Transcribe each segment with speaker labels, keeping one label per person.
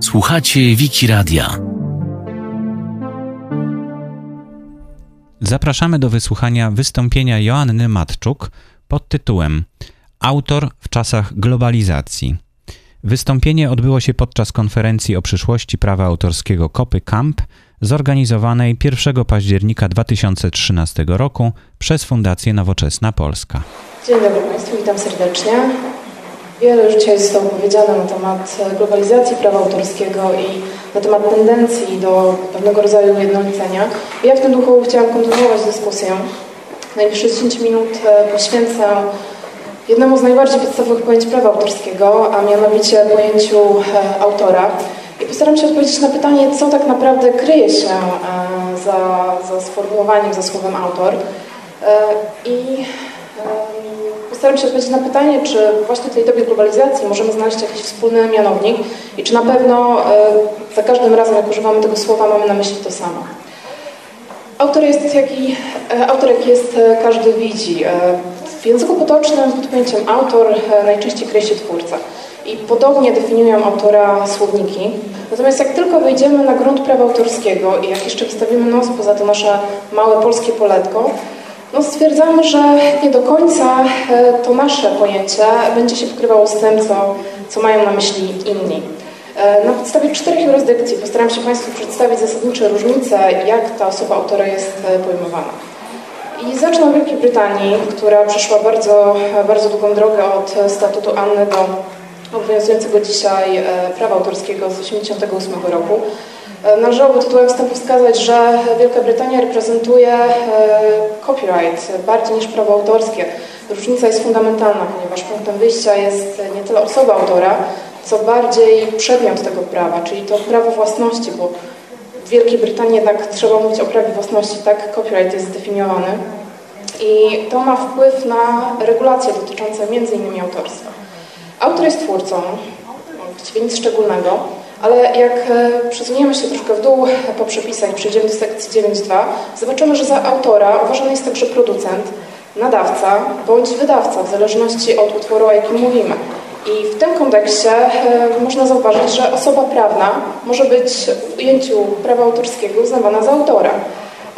Speaker 1: Słuchacie Wiki Radia.
Speaker 2: Zapraszamy do wysłuchania wystąpienia Joanny Matczuk pod tytułem Autor w czasach globalizacji. Wystąpienie odbyło się podczas konferencji o przyszłości prawa autorskiego Kopy Camp zorganizowanej 1 października 2013 roku przez Fundację Nowoczesna Polska.
Speaker 3: Dzień dobry Państwu, witam serdecznie. Wiele już dzisiaj zostało powiedziane na temat globalizacji prawa autorskiego i na temat tendencji do pewnego rodzaju ujednolicenia. Ja w tym duchu chciałam kontynuować dyskusję. Najbliższe 10 minut e, poświęcę jednemu z najbardziej podstawowych pojęć prawa autorskiego, a mianowicie pojęciu e, autora. I postaram się odpowiedzieć na pytanie, co tak naprawdę kryje się e, za, za sformułowaniem, za słowem autor. I Postaram się odpowiedzieć na pytanie, czy właśnie w tej dobie globalizacji możemy znaleźć jakiś wspólny mianownik i czy na pewno e, za każdym razem, jak używamy tego słowa, mamy na myśli to samo. Autor jest jaki, e, autor jak jest, e, każdy widzi. W języku potocznym pod pojęciem autor najczęściej się twórca. I podobnie definiują autora słowniki. Natomiast jak tylko wejdziemy na grunt prawa autorskiego i jak jeszcze wystawimy nos poza to nasze małe polskie poletko, no stwierdzamy, że nie do końca e, to nasze pojęcie będzie się pokrywało z tym, co, co mają na myśli inni. E, na podstawie czterech jurysdykcji postaram się Państwu przedstawić zasadnicze różnice, jak ta osoba autora jest e, pojmowana. I zacznę od Wielkiej Brytanii, która przeszła bardzo, bardzo długą drogę od statutu Anny do obowiązującego dzisiaj prawa autorskiego z 1988 roku. Należałoby tytułem wstępu wskazać, że Wielka Brytania reprezentuje e, copyright bardziej niż prawo autorskie. Różnica jest fundamentalna, ponieważ punktem wyjścia jest nie tyle osoba autora, co bardziej przedmiot tego prawa, czyli to prawo własności, bo w Wielkiej Brytanii jednak trzeba mówić o prawie własności, tak copyright jest zdefiniowany. I to ma wpływ na regulacje dotyczące m.in. autorstwa. Autor jest twórcą, właściwie nic szczególnego, ale jak e, przesuniemy się troszkę w dół po przepisach i przejdziemy do sekcji 9.2, zobaczymy, że za autora uważany jest także producent, nadawca bądź wydawca, w zależności od utworu, o jakim mówimy. I w tym kontekście e, można zauważyć, że osoba prawna może być w ujęciu prawa autorskiego uznawana za autora.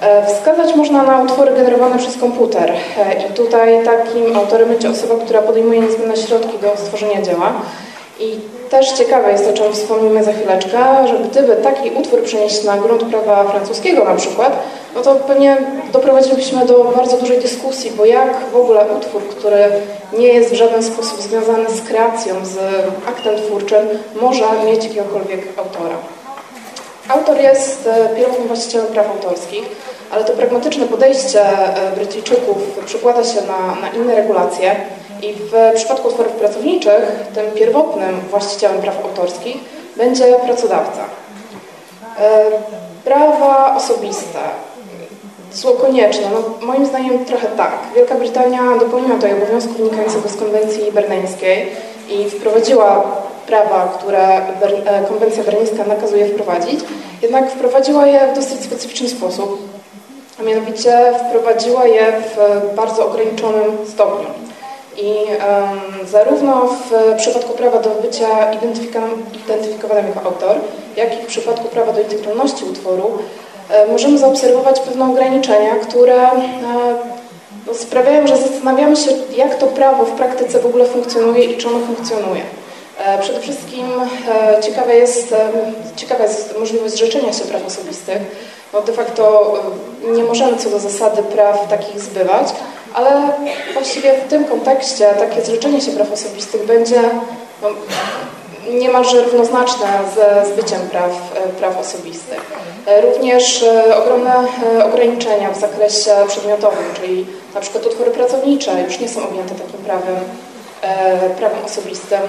Speaker 3: E, wskazać można na utwory generowane przez komputer i tutaj takim autorem będzie osoba, która podejmuje niezbędne środki do stworzenia dzieła. I też ciekawe jest, o czym wspomnimy za chwileczkę, że gdyby taki utwór przenieść na grunt prawa francuskiego na przykład, no to pewnie doprowadzilibyśmy do bardzo dużej dyskusji, bo jak w ogóle utwór, który nie jest w żaden sposób związany z kreacją, z aktem twórczym, może mieć jakiegokolwiek autora. Autor jest e, pierwotnym właścicielem praw autorskich, ale to pragmatyczne podejście e, Brytyjczyków przekłada się na, na inne regulacje, i w przypadku utworów pracowniczych tym pierwotnym właścicielem praw autorskich będzie pracodawca. E, prawa osobiste. Zło konieczne? No, moim zdaniem trochę tak. Wielka Brytania dopełniła tutaj obowiązku wynikającego z konwencji berneńskiej i wprowadziła prawa, które e, konwencja berneńska nakazuje wprowadzić, jednak wprowadziła je w dosyć specyficzny sposób, a mianowicie wprowadziła je w bardzo ograniczonym stopniu. I um, zarówno w przypadku prawa do bycia identyfikowanym jako autor, jak i w przypadku prawa do integralności utworu e, możemy zaobserwować pewne ograniczenia, które e, no, sprawiają, że zastanawiamy się, jak to prawo w praktyce w ogóle funkcjonuje i czy ono funkcjonuje. E, przede wszystkim e, ciekawa jest, e, ciekawa jest możliwość zrzeczenia się praw osobistych. No de facto e, nie możemy co do zasady praw takich zbywać, ale właściwie w tym kontekście takie zrzeczenie się praw osobistych będzie no, niemalże równoznaczne ze zbyciem praw, e, praw osobistych. E, również e, ogromne ograniczenia w zakresie przedmiotowym, czyli na przykład utwory pracownicze już nie są objęte takim prawem, prawem osobistym,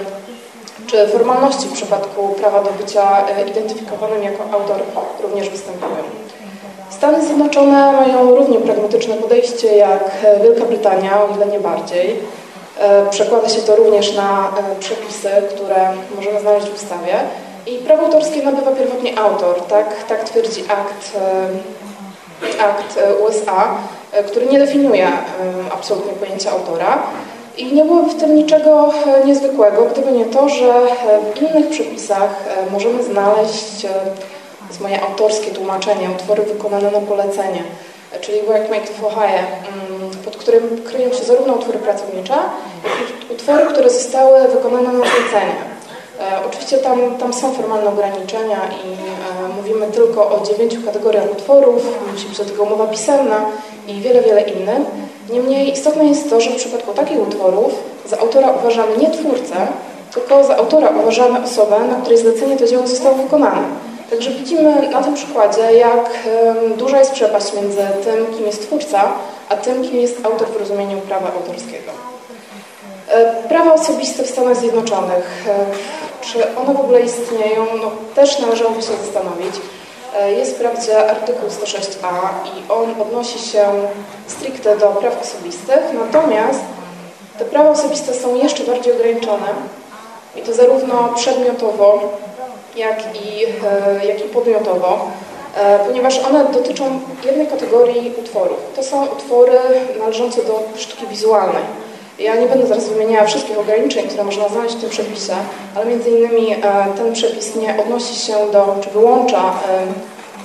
Speaker 3: czy formalności w przypadku prawa do bycia identyfikowanym jako autor również występują. Stany Zjednoczone mają równie pragmatyczne podejście jak Wielka Brytania, o ile nie bardziej. E, przekłada się to również na e, przepisy, które możemy znaleźć w ustawie. I prawo autorskie nabywa pierwotnie autor, tak, tak twierdzi akt, e, akt USA, który nie definiuje absolutnie pojęcia autora. I nie byłoby w tym niczego niezwykłego, gdyby nie to, że w innych przepisach możemy znaleźć, jest moje autorskie tłumaczenie, utwory wykonane na polecenie, czyli work made for hire, mm, pod którym kryją się zarówno utwory pracownicze, jak i utwory, które zostały wykonane na zlecenie. E, oczywiście tam, tam są formalne ograniczenia i e, mówimy tylko o dziewięciu kategoriach utworów, musi być do tego umowa pisemna i wiele, wiele innych. Niemniej istotne jest to, że w przypadku takich utworów za autora uważamy nie twórcę, tylko za autora uważamy osobę, na której zlecenie to dzieło zostało wykonane. Także widzimy na tym przykładzie, jak duża jest przepaść między tym, kim jest twórca, a tym, kim jest autor w rozumieniu prawa autorskiego. E, prawa osobiste w Stanach Zjednoczonych, e, czy one w ogóle istnieją, no, też należałoby się zastanowić. E, jest wprawdzie artykuł 106a i on odnosi się stricte do praw osobistych, natomiast te prawa osobiste są jeszcze bardziej ograniczone i to zarówno przedmiotowo, jak i, jak i podmiotowo, ponieważ one dotyczą jednej kategorii utworów. To są utwory należące do sztuki wizualnej. Ja nie będę zaraz wymieniała wszystkich ograniczeń, które można znaleźć w tym przepisie, ale między innymi e, ten przepis nie odnosi się do, czy wyłącza e,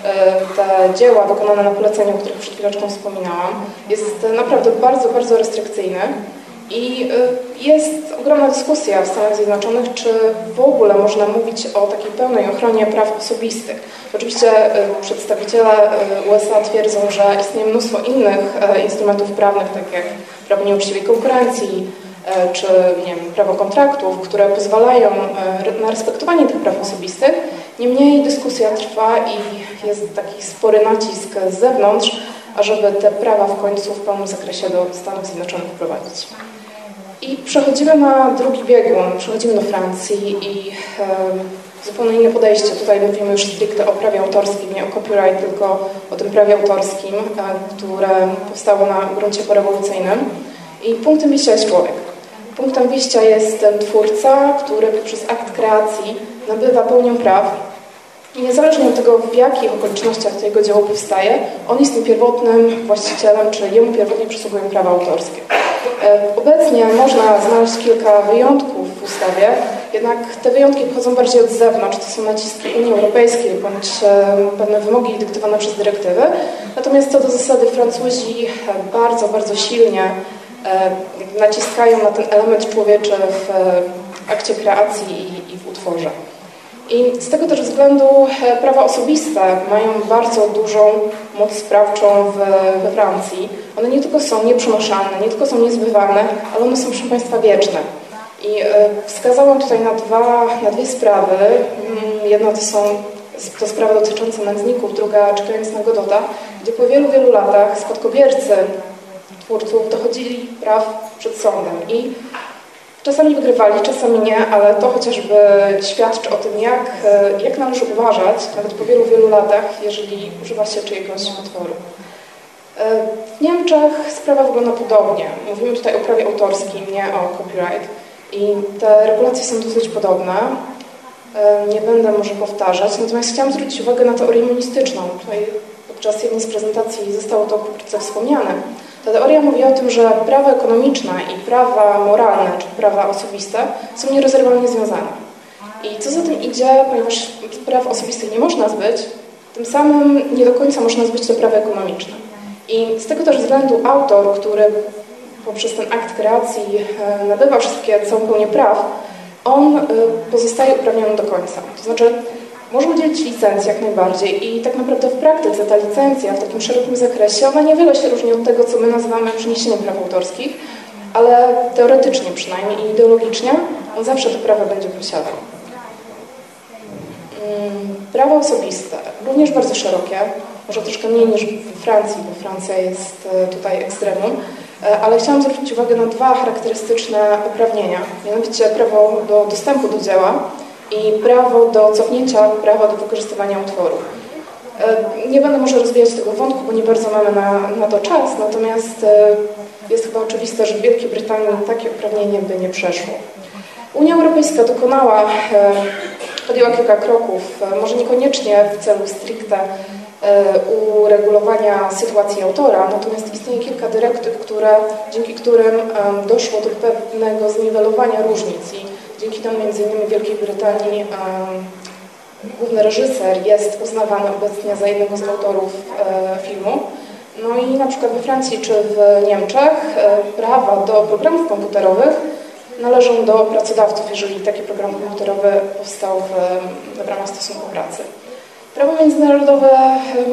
Speaker 3: e, te dzieła wykonane na poleceniu, o których przed chwileczką wspominałam. Jest naprawdę bardzo, bardzo restrykcyjny. I jest ogromna dyskusja w Stanach Zjednoczonych, czy w ogóle można mówić o takiej pełnej ochronie praw osobistych. Oczywiście przedstawiciele USA twierdzą, że istnieje mnóstwo innych instrumentów prawnych, tak jak prawo nieuczciwej konkurencji, czy nie wiem, prawo kontraktów, które pozwalają na respektowanie tych praw osobistych. Niemniej dyskusja trwa i jest taki spory nacisk z zewnątrz, ażeby te prawa w końcu w pełnym zakresie do Stanów Zjednoczonych wprowadzić. I przechodzimy na drugi biegun, przechodzimy do Francji i e, zupełnie inne podejście. Tutaj mówimy już stricte o prawie autorskim, nie o copyright, tylko o tym prawie autorskim, e, które powstało na gruncie porewolucyjnym. I punktem wyjścia jest człowiek. Punktem wyjścia jest ten twórca, który poprzez akt kreacji nabywa pełnię praw i niezależnie od tego, w jakich okolicznościach to jego dzieło powstaje, on jest tym pierwotnym właścicielem, czy jemu pierwotnie przysługują prawa autorskie. E, obecnie można znaleźć kilka wyjątków w ustawie, jednak te wyjątki pochodzą bardziej od zewnątrz, to są naciski Unii Europejskiej bądź e, pewne wymogi dyktowane przez dyrektywy. Natomiast co do zasady Francuzi bardzo, bardzo silnie e, naciskają na ten element człowieczy w akcie kreacji i w utworze. I z tego też względu e, prawa osobiste mają bardzo dużą moc sprawczą we Francji. One nie tylko są nieprzenoszalne, nie tylko są niezbywalne, ale one są, proszę Państwa, wieczne. I e, wskazałam tutaj na, dwa, na dwie sprawy. Mm, jedna to są to sprawa dotycząca nędzników, druga czekając na Godota, gdzie po wielu, wielu latach spadkobiercy twórców dochodzili praw przed sądem. I Czasami wygrywali, czasami nie, ale to chociażby świadczy o tym, jak, e, jak należy uważać, nawet po wielu, wielu latach, jeżeli używa się czyjegoś utworu. E, w Niemczech sprawa wygląda podobnie. Mówimy tutaj o prawie autorskim, nie o copyright. I te regulacje są dosyć podobne. E, nie będę może powtarzać, natomiast chciałam zwrócić uwagę na teorię monistyczną. Tutaj podczas jednej z prezentacji zostało to wkrótce wspomniane. Ta teoria mówi o tym, że prawa ekonomiczne i prawa moralne, czy prawa osobiste są nierozerwalnie związane. I co za tym idzie, ponieważ praw osobistych nie można zbyć, tym samym nie do końca można zbyć te prawa ekonomiczne. I z tego też względu autor, który poprzez ten akt kreacji e, nabywa wszystkie, całą pełnię praw, on e, pozostaje uprawniony do końca. To znaczy może udzielić licencji jak najbardziej i tak naprawdę w praktyce ta licencja w takim szerokim zakresie, ona niewiele się różni od tego, co my nazywamy przeniesieniem praw autorskich, ale teoretycznie przynajmniej i ideologicznie on zawsze te prawa będzie posiadał. Mm, prawa osobiste, również bardzo szerokie, może troszkę mniej niż w Francji, bo Francja jest e, tutaj ekstremum, e, ale chciałam zwrócić uwagę na dwa charakterystyczne uprawnienia, mianowicie prawo do dostępu do dzieła i prawo do cofnięcia prawa do wykorzystywania utworu. E, nie będę może rozwijać tego wątku, bo nie bardzo mamy na, na to czas, natomiast e, jest chyba oczywiste, że w Wielkiej Brytanii takie uprawnienie by nie przeszło. Unia Europejska dokonała, e, podjęła kilka kroków, może niekoniecznie w celu stricte uregulowania sytuacji autora, natomiast istnieje kilka dyrektyw, które, dzięki którym doszło do pewnego zniwelowania różnic dzięki temu między innymi w Wielkiej Brytanii główny reżyser jest uznawany obecnie za jednego z autorów filmu. No i na przykład we Francji czy w Niemczech prawa do programów komputerowych należą do pracodawców, jeżeli taki program komputerowy powstał w, w ramach stosunku pracy. Prawo międzynarodowe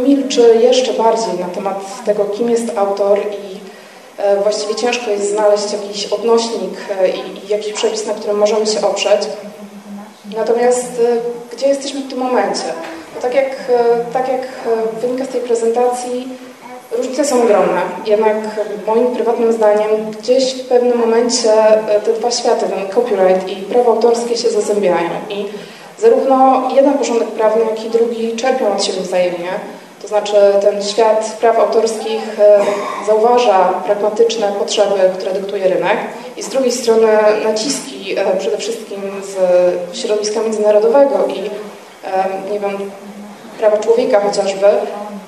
Speaker 3: milczy jeszcze bardziej na temat tego, kim jest autor i e, właściwie ciężko jest znaleźć jakiś odnośnik e, i jakiś przepis, na którym możemy się oprzeć. Natomiast e, gdzie jesteśmy w tym momencie? Tak, jak, tak jak wynika z tej prezentacji, Różnice są ogromne, jednak moim prywatnym zdaniem gdzieś w pewnym momencie e, te dwa światy, ten copyright i prawo autorskie się zazębiają i zarówno jeden porządek prawny, jak i drugi czerpią od siebie wzajemnie. To znaczy ten świat praw autorskich e, zauważa pragmatyczne potrzeby, które dyktuje rynek i z drugiej strony naciski e, przede wszystkim z środowiska międzynarodowego i nie wiem, prawa człowieka chociażby,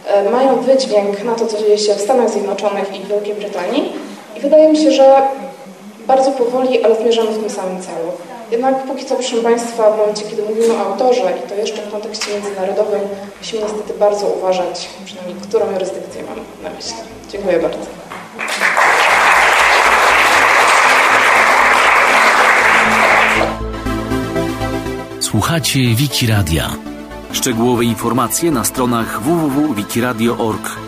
Speaker 3: e, mają wydźwięk na to, co dzieje się w Stanach Zjednoczonych i Wielkiej Brytanii. I wydaje mi się, że bardzo powoli, ale zmierzamy w tym samym celu. Jednak póki co, proszę Państwa, w momencie, kiedy mówimy o autorze i to jeszcze w kontekście międzynarodowym, musimy niestety bardzo uważać, przynajmniej którą jurysdykcję mam na myśli. Dziękuję bardzo.
Speaker 1: Słuchacie Wiki Radia. Szczegółowe informacje na stronach www.wikiradio.org.